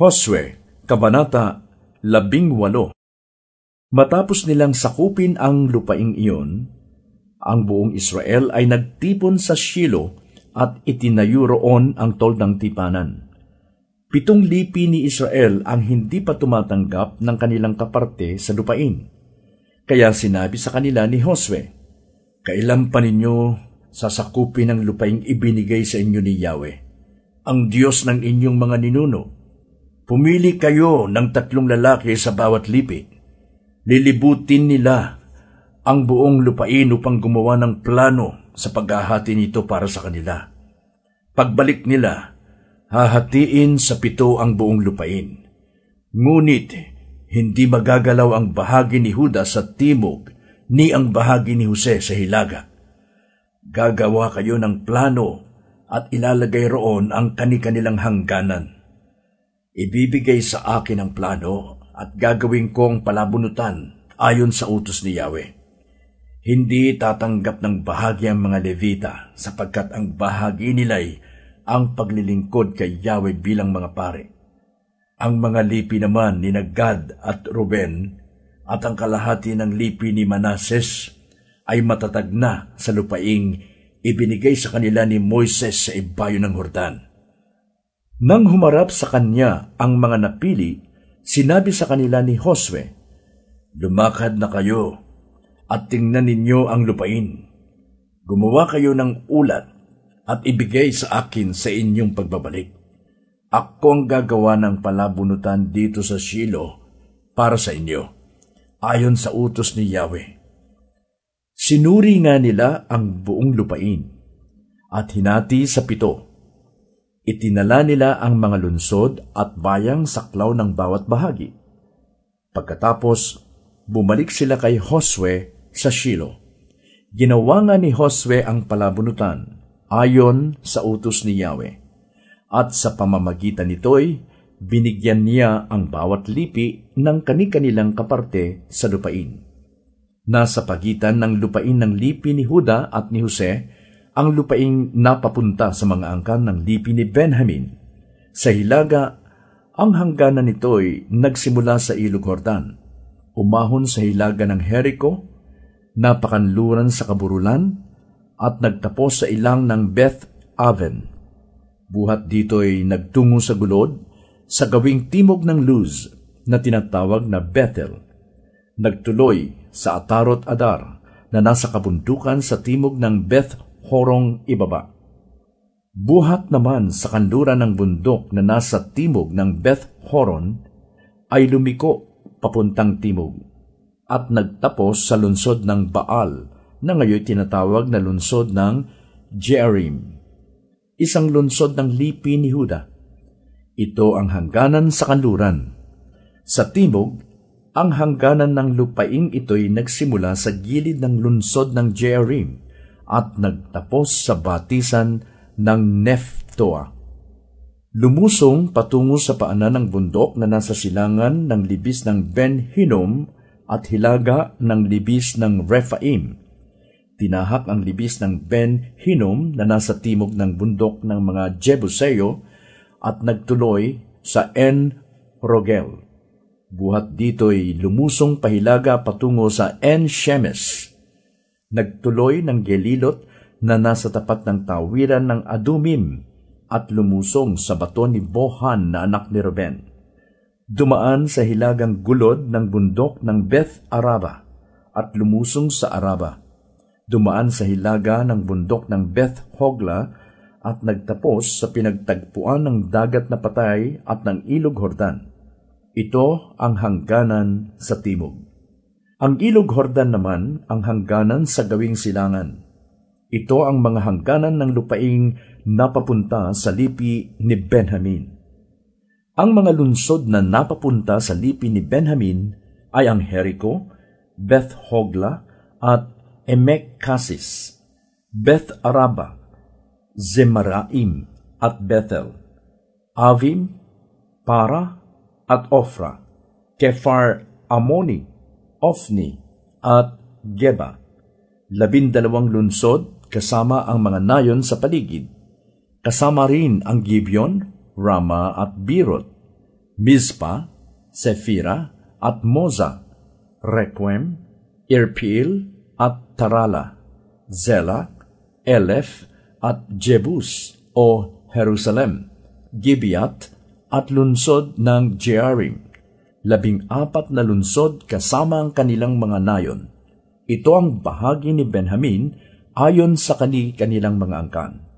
Josue, Kabanata 18 Matapos nilang sakupin ang lupaing iyon, ang buong Israel ay nagtipon sa Shilo at itinayo roon ang toldang tipanan. Pitong lipi ni Israel ang hindi pa tumatanggap ng kanilang kaparte sa lupain. Kaya sinabi sa kanila ni Josue, Kailan pa ninyo sasakupin ang lupaing ibinigay sa inyo ni Yahweh, ang Diyos ng inyong mga ninuno? Pumili kayo ng tatlong lalaki sa bawat lipi. Lilibutin nila ang buong lupain upang gumawa ng plano sa paghahati nito para sa kanila. Pagbalik nila, hahatiin sa pito ang buong lupain. Ngunit, hindi magagalaw ang bahagi ni Huda sa timog ni ang bahagi ni Jose sa hilaga. Gagawa kayo ng plano at ilalagay roon ang kani-kanilang hangganan Ibibigay sa akin ang plano at gagawin kong palabunutan ayon sa utos ni Yahweh. Hindi tatanggap ng bahagi ang mga Levita sapagkat ang bahagi nila'y ang paglilingkod kay Yahweh bilang mga pare. Ang mga lipi naman ni Nagad at Ruben at ang kalahati ng lipi ni Manases ay matatag na sa lupaing ibinigay sa kanila ni Moises sa ibayo ng Hordan nang humarap sa kanya ang mga napili, sinabi sa kanila ni Josue, Lumakad na kayo at tingnan ninyo ang lupain. Gumawa kayo ng ulat at ibigay sa akin sa inyong pagbabalik. Ako ang gagawa ng palabunutan dito sa Shilo para sa inyo, ayon sa utos ni Yahweh. Sinuri nga nila ang buong lupain at hinati sa pito Itinala nila ang mga lunsod at bayang saklaw ng bawat bahagi. Pagkatapos, bumalik sila kay Josue sa Shilo. Ginawa nga ni Josue ang palabunutan ayon sa utos ni Yahweh. At sa pamamagitan nito'y binigyan niya ang bawat lipi ng kani-kanilang kaparte sa lupain. Nasa pagitan ng lupain ng lipi ni Huda at ni Jose ang lupaing napapunta sa mga angkan ng lipi ni Benjamin. Sa Hilaga, ang hangganan nito'y nagsimula sa Ilog Hordan, umahon sa hilaga ng Jericho, napakanluran sa kaburulan, at nagtapos sa ilang ng Beth Aven. Buhat dito'y nagtungo sa gulod, sa gawing timog ng Luz na tinatawag na Bethel. Nagtuloy sa Atarot Adar na nasa kabundukan sa timog ng Beth horong ibaba. Buhat naman sa kanluran ng bundok na nasa timog ng Beth Horon ay lumiko papuntang timog at nagtapos sa lunsod ng Baal na ngayon tinatawag na lunsod ng Jearim, isang lunsod ng lipi ni Huda. Ito ang hangganan sa kanluran. Sa timog, ang hangganan ng lupaing ito'y nagsimula sa gilid ng lunsod ng Jearim at nagtapos sa batisan ng Neftoa. Lumusong patungo sa paanan ng bundok na nasa silangan ng libis ng Ben Hinnom at hilaga ng libis ng Rephaim. Tinahak ang libis ng Ben Hinnom na nasa timog ng bundok ng mga Jebuseo at nagtuloy sa En Rogel. Buhat dito'y lumusong pahilaga patungo sa En Shemes nagtuloy ng gelilot na nasa tapat ng tawiran ng Adumim at lumusong sa bato ni Bohan na anak ni Ruben. Dumaan sa hilagang gulod ng bundok ng Beth Araba at lumusong sa Araba. Dumaan sa hilaga ng bundok ng Beth Hogla at nagtapos sa pinagtagpuan ng dagat na patay at ng ilog Hordan. Ito ang hangganan sa timog. Ang ilog Hordan naman ang hangganan sa gawing silangan. Ito ang mga hangganan ng lupaing napapunta sa lipi ni Benjamin. Ang mga lunsod na napapunta sa lipi ni Benjamin ay ang Jericho, Beth Hogla at Emek Kasis, Beth Araba, Zemaraim at Bethel, Avim, Para at Ofra, Kefar Amoni, Ofni at Geba, labindalawang lunsod kasama ang mga nayon sa paligid, kasama rin ang Gibeon, Rama at Birot, Mizpa, Sephira, at Moza, Requem, Irpil, at Tarala, Zelak, Elef, at Jebus o Jerusalem, Gibeat, at lunsod ng Jearim, labing apat na lunsod kasama ang kanilang mga nayon. Ito ang bahagi ni Benjamin ayon sa kani kanilang mga angkan.